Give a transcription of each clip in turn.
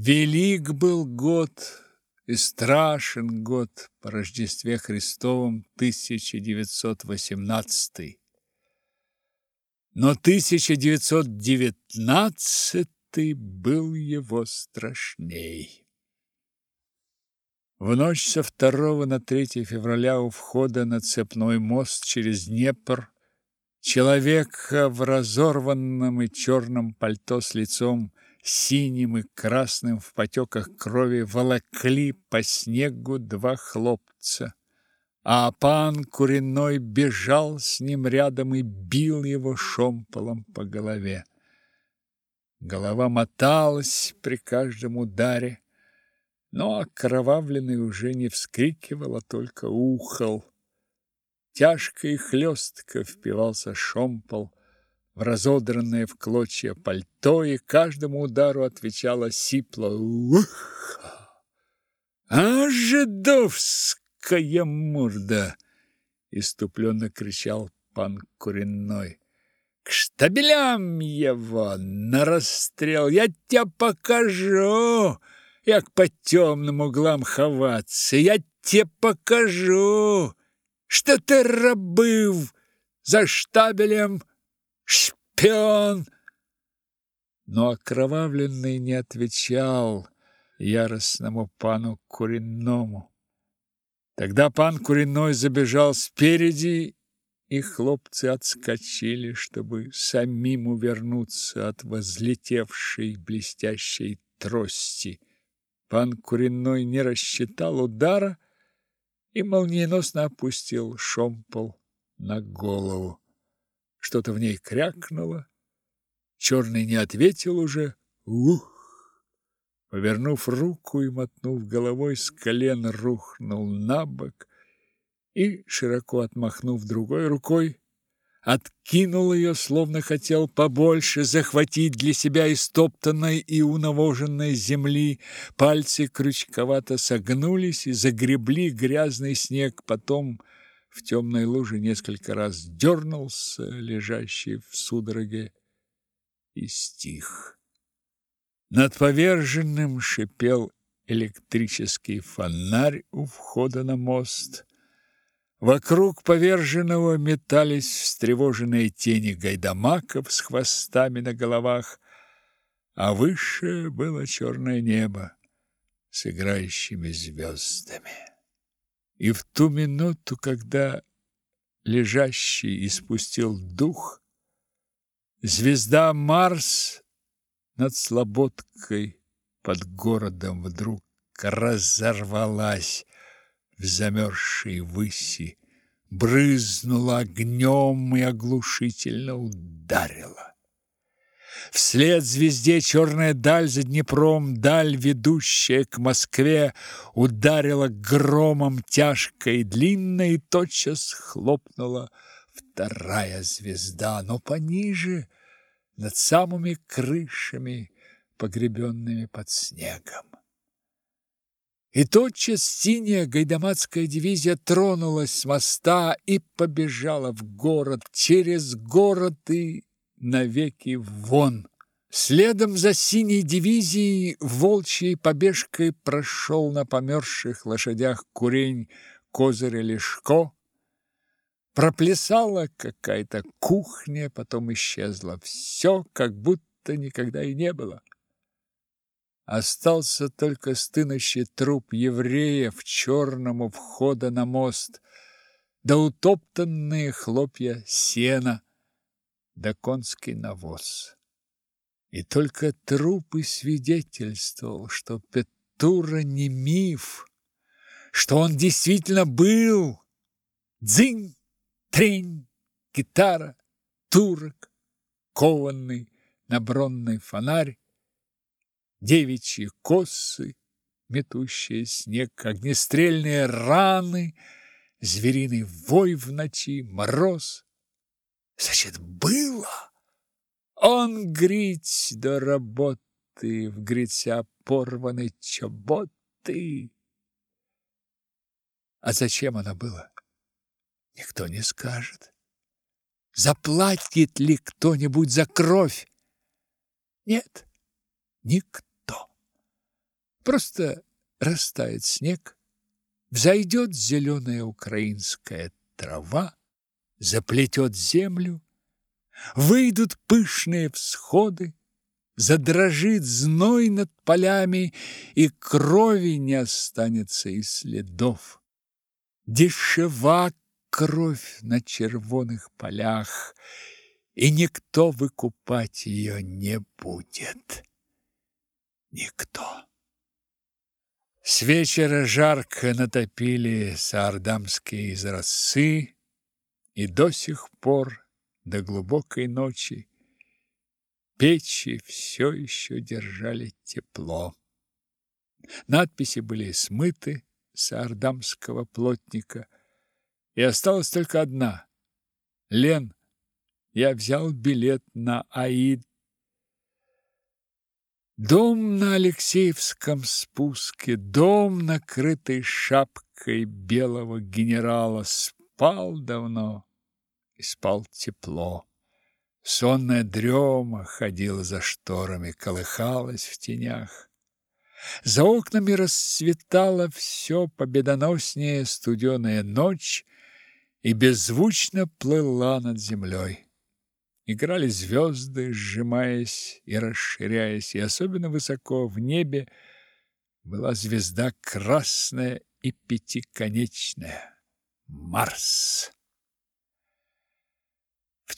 Велик был год и страшен год по Рождестве Христовом 1918. Но 1919 был его страшней. В ночь со 2 на 3 февраля у входа на цепной мост через Днепр человека в разорванном и черном пальто с лицом синим и красным в потеках крови волокли по снегу два хлопца, а пан Куриной бежал с ним рядом и бил его шомполом по голове. Голова моталась при каждом ударе, но окровавленный уже не вскрикивал, а только ухал. Тяжко и хлестко впивался шомпол разодранное в клочья пальто, и каждому удару отвечала сипло «Ух!» «А, жидовская морда!» — иступленно кричал пан Куриной. «К штабелям его на расстрел! Я тебе покажу!» як по темным углам ховаться. Я тебе покажу, что ты робив за штабелем шпион. Но окровавленный не отвечал яростному пану Куриному. Тогда пан Куриной забежал спереди, и хлопцы отскочили, чтобы самим увернуться от возлетевшей блестящей трости. Пан Куриной не рассчитал удара и молниеносно опустил шомпол на голову. Что-то в ней крякнуло. Черный не ответил уже. Ух! Повернув руку и мотнув головой, с колен рухнул на бок и, широко отмахнув другой рукой, откинул ее, словно хотел побольше захватить для себя истоптанной и унавоженной земли. Пальцы крючковато согнулись и загребли грязный снег, потом в темной луже несколько раз дернулся, лежащий в судороге, и стих. Над поверженным шипел электрический фонарь у входа на мост. Вокруг поверженного метались встревоженные тени гайдамаков с хвостами на головах, а выше было черное небо с играющими звездами. И в ту минуту, когда лежащий испустил дух, звезда Марс над слободкой под городом вдруг разорвалась в замерзшей выси, брызнула огнем и оглушительно ударила. Вслед звезде черная даль за Днепром, даль, ведущая к Москве, ударила громом тяжко и длинно, и тотчас хлопнула вторая звезда, но пониже, над самыми крышами, погребенными под снегом. И тотчас синяя гайдамацкая дивизия тронулась с моста и побежала в город, через город и навеки вон. Следом за синей дивизией волчьей побежкой прошел на померзших лошадях курень Козырь Лешко. Проплясала какая-то кухня, потом исчезло все, как будто никогда и не было. Остался только стынущий труп еврея в черном у входа на мост, да утоптанные хлопья сена, да конский навоз. И только труп и свидетельствовал, что Петура не миф, что он действительно был. Дзынь, трень, гитара, турок, кованный набронный фонарь, девичьи косы, метущие снег, огнестрельные раны, звериный вой в ночи, мороз. Значит, было. Он грить до работы, в гриця порваны чоботы. А зачем оно было? Никто не скажет. Заплатит ли кто-нибудь за кровь? Нет, никто. Просто растает снег, взойдет зеленая украинская трава, заплетет землю, выйдут пышные всходы, задрожит зной над полями, и крови не останется и следов. Дешева кровь на червоных полях, и никто выкупать ее не будет. Никто. С вечера жарко натопили саардамские изразцы, и до сих пор, до глубокой ночи, печи все еще держали тепло. Надписи были смыты с ардамского плотника, и осталась только одна. Лен, я взял билет на Аид. Дом на Алексеевском спуске, дом, накрытый шапкой белого генерала, спал давно и спал тепло. Сонная дрема ходила за шторами, колыхалась в тенях. За окнами расцветала все победоноснее студеная ночь и беззвучно плыла над землей. Играли звезды, сжимаясь и расширяясь, и особенно высоко в небе была звезда красная и пятиконечная — Марс.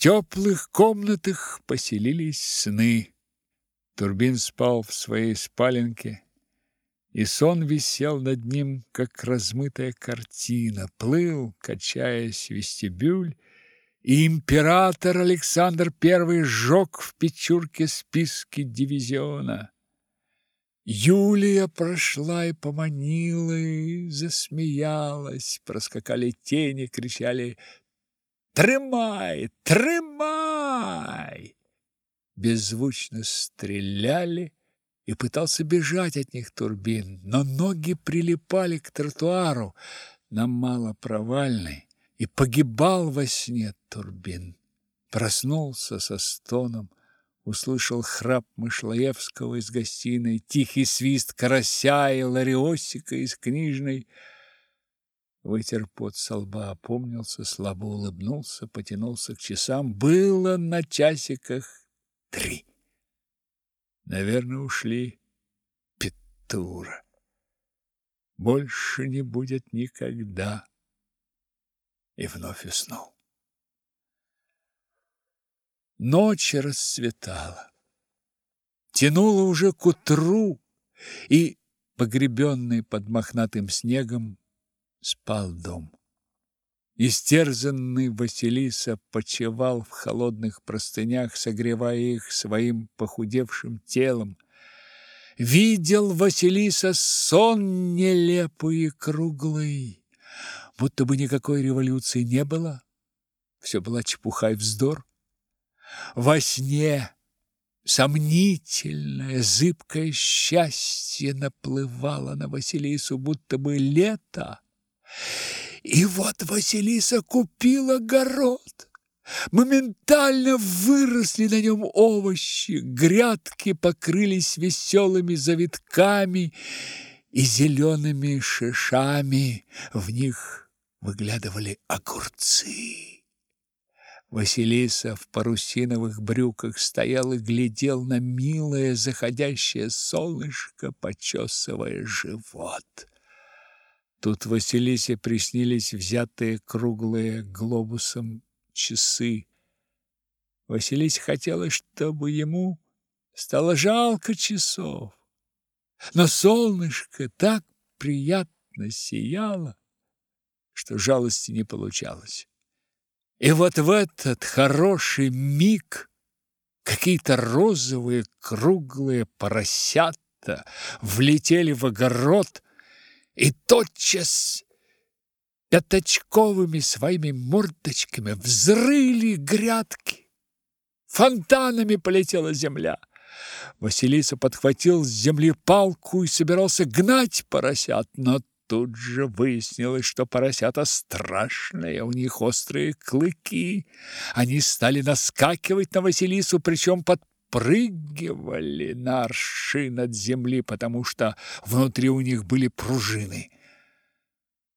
Теплых комнатах поселились сны. Турбин спал в своей спаленке, и сон висел над ним, как размытая картина, плыл, качаясь в вестибюль, и император Александр I сжег в Печурке списки дивизиона. Юлия прошла и поманила, и засмеялась, проскакали тени, кричали «Тримай! Тримай!» Беззвучно стреляли, и пытался бежать от них Турбин, но ноги прилипали к тротуару на малопровальный, и погибал во сне Турбин. Проснулся со стоном, услышал храп Мышлоевского из гостиной, тихий свист карася и лариосика из книжной, Вытер пот со лба, опомнился, слабо улыбнулся, потянулся к часам. Было на часиках три. Наверное, ушли. Петура. Больше не будет никогда. И вновь уснул. Ночь расцветала. Тянуло уже к утру, и, погребенный под мохнатым снегом, спал дом. Истерзанный Василиса почевал в холодных простынях, согревая их своим похудевшим телом. Видел Василиса сон нелепый и круглый, будто бы никакой революции не было. Все была чепуха и вздор. Во сне сомнительное, зыбкое счастье наплывало на Василису, будто бы лето и вот Василиса купила огород. Моментально выросли на нем овощи, грядки покрылись веселыми завитками и зелеными шишами, в них выглядывали огурцы. Василиса в парусиновых брюках стоял и глядел на милое заходящее солнышко, почесывая живот. Тут Василисе приснились взятые круглые глобусом часы. Василисе хотелось, чтобы ему стало жалко часов. Но солнышко так приятно сияло, что жалости не получалось. И вот в этот хороший миг какие-то розовые круглые поросята влетели в огород, и тотчас пяточковыми своими мордочками взрыли грядки. Фонтанами полетела земля. Василиса подхватил с земли палку и собирался гнать поросят, но тут же выяснилось, что поросята страшные, у них острые клыки. Они стали наскакивать на Василису, причем под подпрыгивали на аршин от земли, потому что внутри у них были пружины.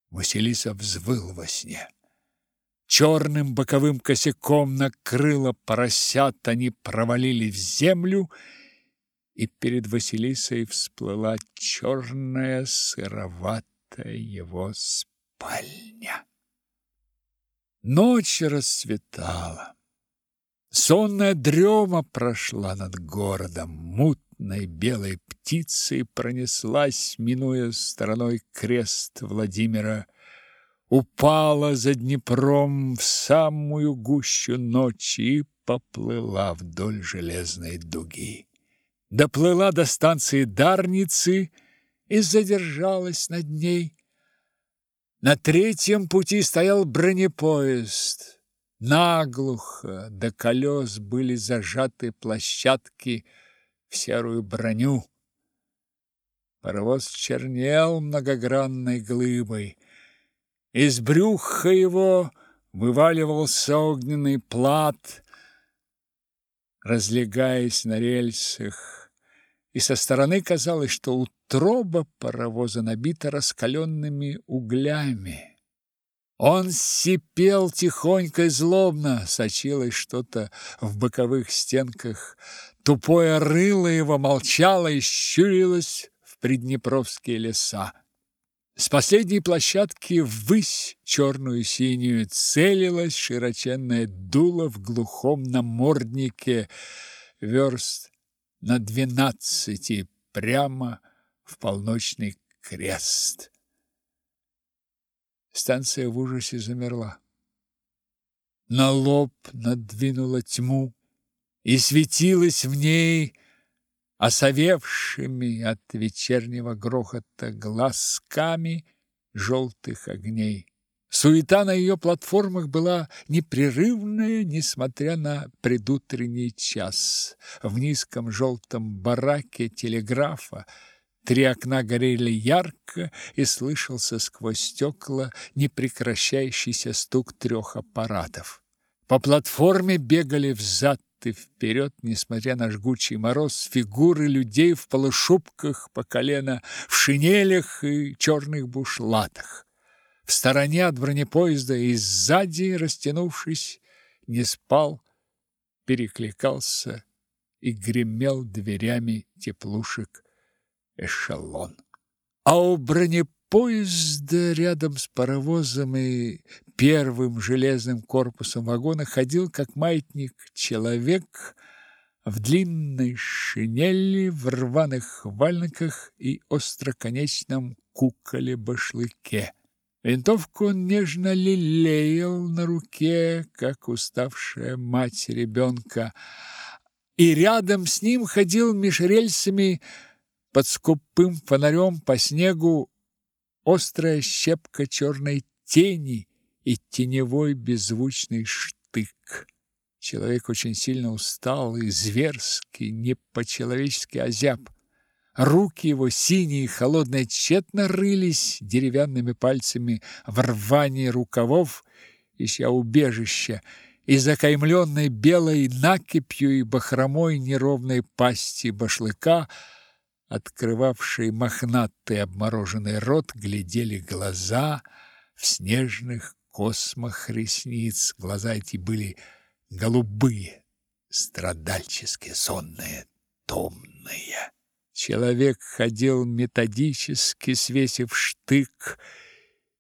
Василиса взвыл во сне. Черным боковым косяком накрыло поросят, они провалились в землю, и перед Василисой всплыла черная сыроватая его спальня. Ночь расцветала. Сонная дрема прошла над городом, мутной белой птицей пронеслась, минуя стороной крест Владимира, упала за Днепром в самую гущу ночи и поплыла вдоль железной дуги. Доплыла до станции Дарницы и задержалась над ней. На третьем пути стоял бронепоезд. Наглухо до колес были зажаты площадки в серую броню. Паровоз чернел многогранной глыбой. Из брюха его вываливался огненный плат, разлегаясь на рельсах, и со стороны казалось, что утроба паровоза набита раскаленными углями. Он сипел тихонько и злобно, сочилось что-то в боковых стенках. Тупое рыло его молчало и щурилось в приднепровские леса. С последней площадки ввысь черную синюю целилась широченное дуло в глухом наморднике верст на двенадцати прямо в полночный крест. Станция в ужасе замерла. На лоб надвинула тьму, и светилась в ней осовевшими от вечернего грохота глазками желтых огней. Суета на ее платформах была непрерывная, несмотря на предутренний час. В низком желтом бараке телеграфа Три окна горели ярко, и слышался сквозь стекла непрекращающийся стук трех аппаратов. По платформе бегали взад и вперед, несмотря на жгучий мороз, фигуры людей в полушубках по колено, в шинелях и черных бушлатах. В стороне от бронепоезда и сзади, растянувшись, не спал, перекликался и гремел дверями теплушек эшелон. А у бронепоезда рядом с паровозом и первым железным корпусом вагона ходил, как маятник, человек в длинной шинели, в рваных вальниках и остроконечном куколе-башлыке. Винтовку он нежно лелеял на руке, как уставшая мать ребенка, и рядом с ним ходил меж рельсами под скупым фонарем по снегу острая щепка черной тени и теневой беззвучный штык. Человек очень сильно устал и зверски, не по-человечески озяб. Руки его, синие холодные, тщетно рылись деревянными пальцами в рвании рукавов, ища убежища, и закаймленной белой накипью и бахромой неровной пасти башлыка – открывавший мохнатый обмороженный рот, глядели глаза в снежных космах ресниц. Глаза эти были голубые, страдальческие, сонные, томные. Человек ходил методически, свесив штык,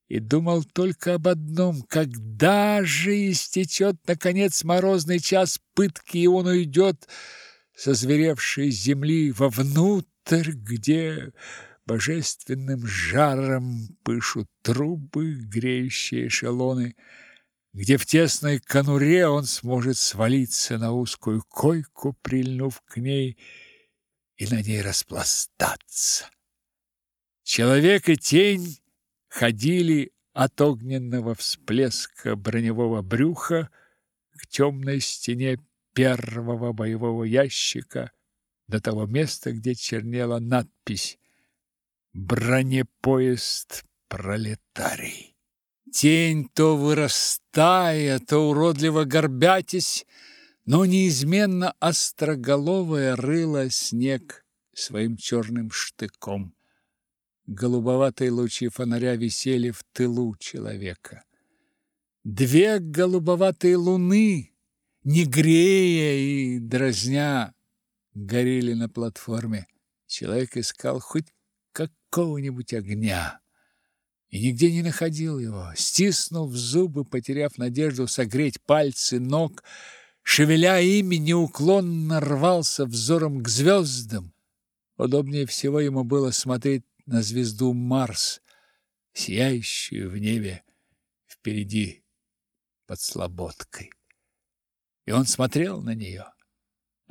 и думал только об одном: когда же истечет наконец морозный час пытки, и он уйдет со зверевшей земли вовнутрь театр, где божественным жаром пышут трубы, греющие эшелоны, где в тесной конуре он сможет свалиться на узкую койку, прильнув к ней, и на ней распластаться. Человек и тень ходили от огненного всплеска броневого брюха к темной стене первого боевого ящика, до того места, где чернела надпись «Бронепоезд пролетарий». Тень, то вырастая, то уродливо горбятись, но неизменно остроголовая рыла снег своим черным штыком. Голубоватые лучи фонаря висели в тылу человека. Две голубоватые луны, не грея и дразня, горели на платформе. Человек искал хоть какого-нибудь огня и нигде не находил его. Стиснув зубы, потеряв надежду согреть пальцы ног, шевеля ими, неуклонно рвался взором к звездам. Удобнее всего ему было смотреть на звезду Марс, сияющую в небе впереди под слободкой. И он смотрел на нее.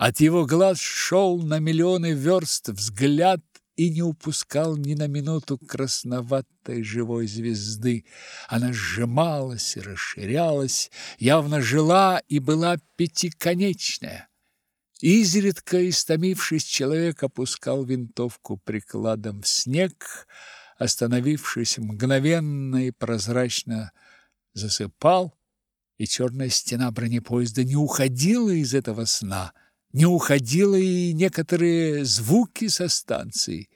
От его глаз шел на миллионы верст взгляд и не упускал ни на минуту красноватой живой звезды. Она сжималась и расширялась, явно жила и была пятиконечная. Изредка, истомившись, человек опускал винтовку прикладом в снег, остановившись мгновенно и прозрачно засыпал, и черная стена бронепоезда не уходила из этого сна, не уходила и некоторые звуки со станции,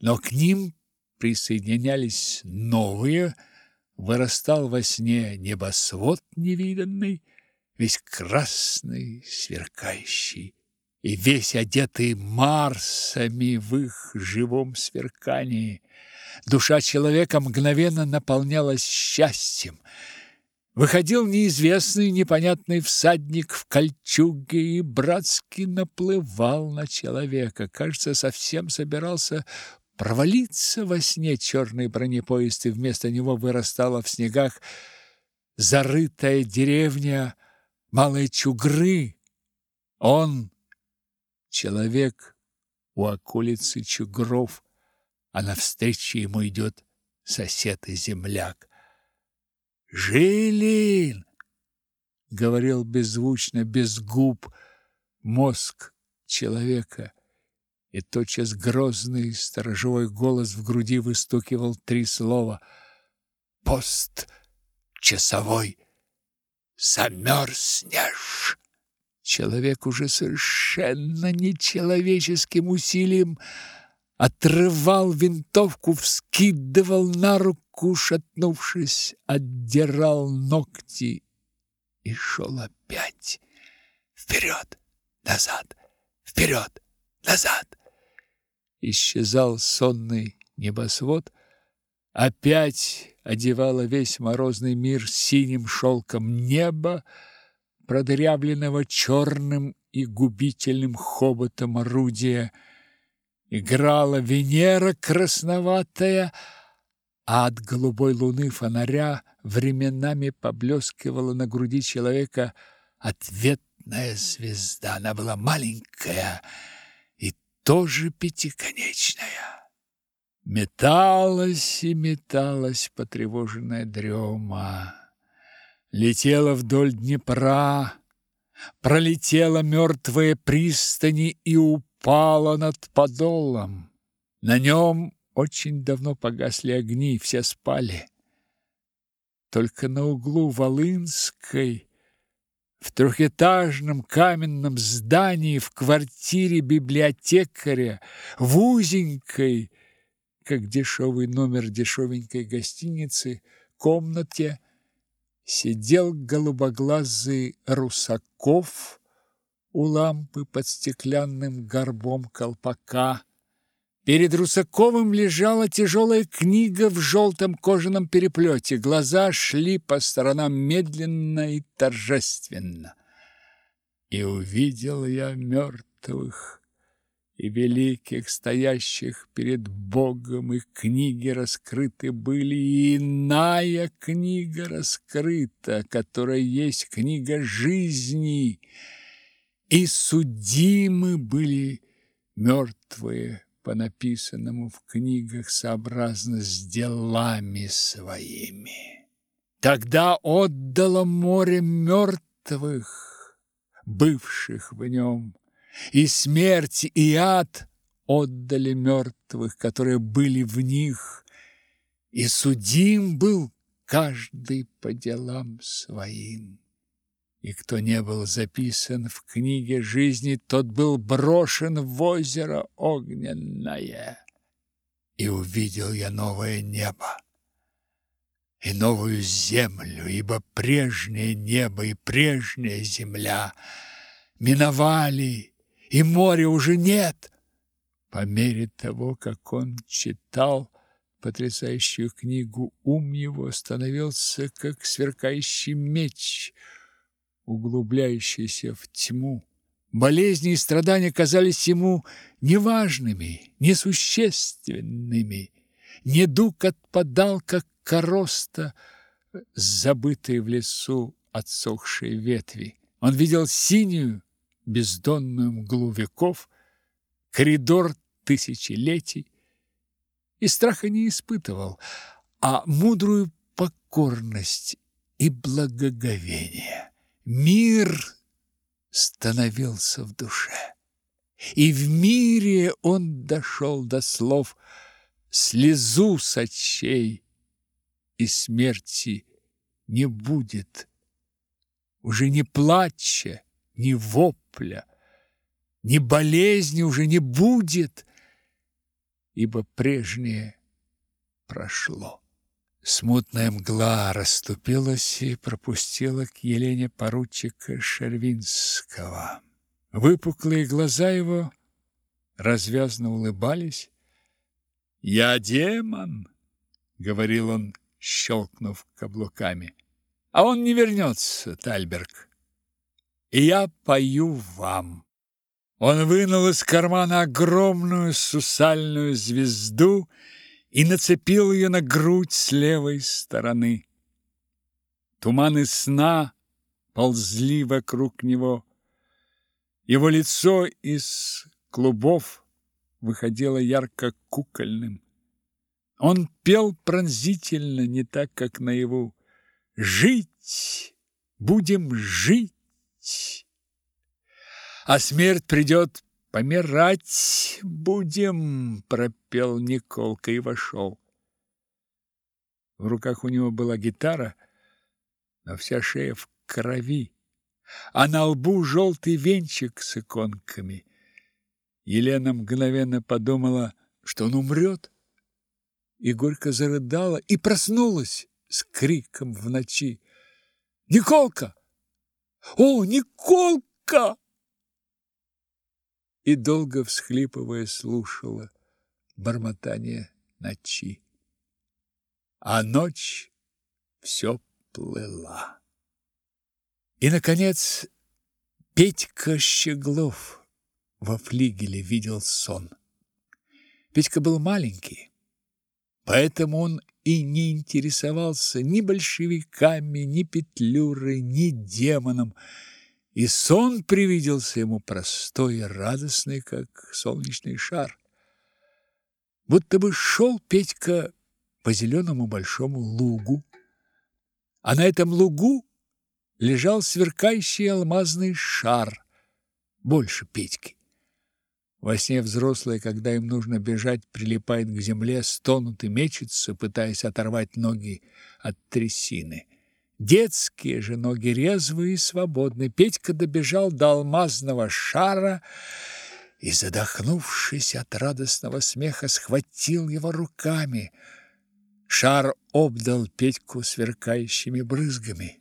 но к ним присоединялись новые, вырастал во сне небосвод невиданный, весь красный, сверкающий и весь одетый Марсами в их живом сверкании. Душа человека мгновенно наполнялась счастьем. Выходил неизвестный непонятный всадник в кольчуге и братски наплывал на человека. Кажется, совсем собирался провалиться во сне черный бронепоезд, и вместо него вырастала в снегах зарытая деревня Малой Чугры. Он Человек у околицы Чугров, а навстречу ему идет сосед и земляк. «Жилин!» — говорил беззвучно, без губ, мозг человека, и тотчас грозный сторожевой голос в груди выстукивал три слова. «Пост часовой! Замерзнешь!» Человек уже совершенно нечеловеческим усилием отрывал винтовку, вскидывал на руку, шатнувшись, отдирал ногти и шел опять. Вперед, назад, вперед, назад. Исчезал сонный небосвод, опять одевало весь морозный мир синим шелком неба, продырявленного черным и губительным хоботом орудия. Играла Венера красноватая, а от голубой луны фонаря временами поблескивала на груди человека ответная звезда. Она была маленькая и тоже пятиконечная. Металась и металась потревоженная дрема летела вдоль Днепра, пролетела мертвые пристани и упала над подолом. На нем очень давно погасли огни, все спали. Только на углу Волынской, в трехэтажном каменном здании, в квартире библиотекаря, в узенькой, как дешевый номер дешевенькой гостиницы, комнате, сидел голубоглазый Русаков у лампы под стеклянным горбом колпака. Перед Русаковым лежала тяжелая книга в желтом кожаном переплете. Глаза шли по сторонам медленно и торжественно. И увидел я мертвых и великих, стоящих перед Богом, их книги раскрыты были, и иная книга раскрыта, которая есть книга жизни, и судимы были мертвые по написанному в книгах сообразно с делами своими. Тогда отдало море мертвых, бывших в нем, и смерть, и ад отдали мертвых, которые были в них, и судим был каждый по делам своим. И кто не был записан в книге жизни, тот был брошен в озеро огненное. И увидел я новое небо и новую землю, ибо прежнее небо и прежняя земля миновали, и моря уже нет. По мере того, как он читал потрясающую книгу, ум его становился как сверкающий меч — углубляющийся в тьму. Болезни и страдания казались ему неважными, несущественными. Недуг отпадал, как короста, забытые в лесу отсохшие ветви. Он видел синюю, бездонную мглу веков, коридор тысячелетий и страха не испытывал, а мудрую покорность и благоговение. Мир становился в душе. И в мире он дошел до слов «Слезу с очей и смерти не будет». Уже не плача, ни вопля, ни болезни уже не будет, ибо прежнее прошло. Смутная мгла расступилась и пропустила к Елене поручика Шервинского. Выпуклые глаза его развязно улыбались. «Я демон!» — говорил он, щелкнув каблуками. «А он не вернется, Тальберг. И я пою вам». Он вынул из кармана огромную сусальную звезду и нацепил ее на грудь с левой стороны. Туманы сна ползли вокруг него. Его лицо из клубов выходило ярко-кукольным. Он пел пронзительно, не так, как наяву. «Жить! Будем жить!» А смерть придет Помирать будем, пропел Николка и вошел. В руках у него была гитара, но вся шея в крови, а на лбу желтый венчик с иконками. Елена мгновенно подумала, что он умрет, и горько зарыдала и проснулась с криком в ночи. «Николка! О, Николка!» И долго всхлипывая слушала бормотание ночи. А ночь все плыла. И наконец Петька Щеглов во флигеле видел сон. Петька был маленький, поэтому он и не интересовался ни большевиками, ни Петлюрой, ни демоном, и сон привиделся ему простой и радостный, как солнечный шар. Будто бы шел Петька по зеленому большому лугу, а на этом лугу лежал сверкающий алмазный шар, больше Петьки. Во сне взрослые, когда им нужно бежать, прилипают к земле, стонут и мечутся, пытаясь оторвать ноги от трясины. Детские же ноги резвые и свободные. Петька добежал до алмазного шара и, задохнувшись от радостного смеха, схватил его руками. Шар обдал Петьку сверкающими брызгами.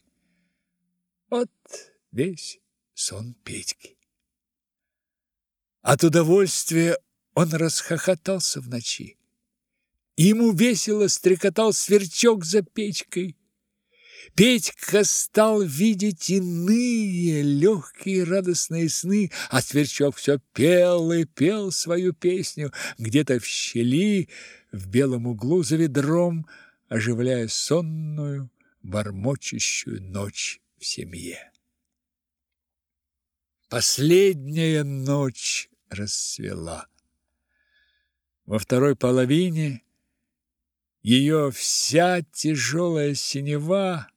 Вот весь сон Петьки. От удовольствия он расхохотался в ночи. Ему весело стрекотал сверчок за печкой. Петька стал видеть иные легкие радостные сны, а Сверчок все пел и пел свою песню где-то в щели, в белом углу за ведром, оживляя сонную, бормочущую ночь в семье. Последняя ночь расцвела. Во второй половине ее вся тяжелая синева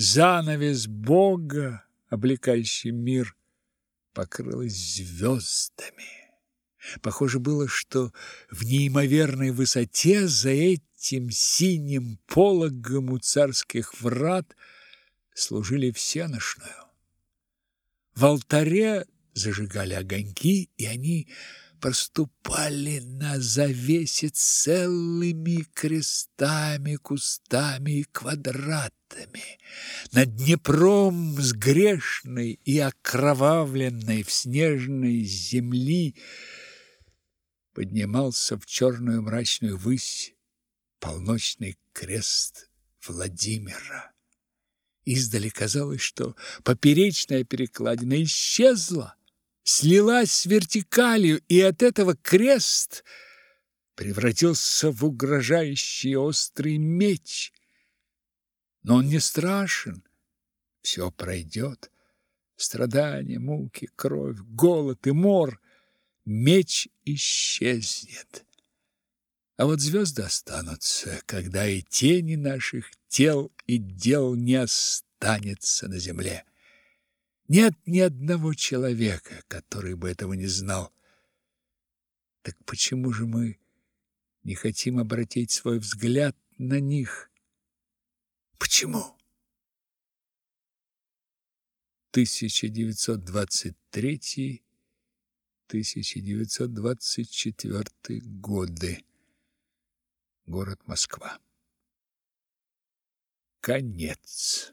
занавес Бога, облекающий мир, покрылась звездами. Похоже было, что в неимоверной высоте за этим синим пологом у царских врат служили всеношную. В алтаре зажигали огоньки, и они проступали на завесе целыми крестами, кустами и квадратами. Над Днепром с грешной и окровавленной в снежной земли поднимался в черную мрачную высь полночный крест Владимира. Издали казалось, что поперечная перекладина исчезла, слилась с вертикалью, и от этого крест превратился в угрожающий острый меч. Но он не страшен, все пройдет. Страдания, муки, кровь, голод и мор. Меч исчезнет. А вот звезды останутся, когда и тени наших тел и дел не останется на земле. Нет ни одного человека, который бы этого не знал. Так почему же мы не хотим обратить свой взгляд на них? Почему? 1923-1924 годы. Город Москва. Конец.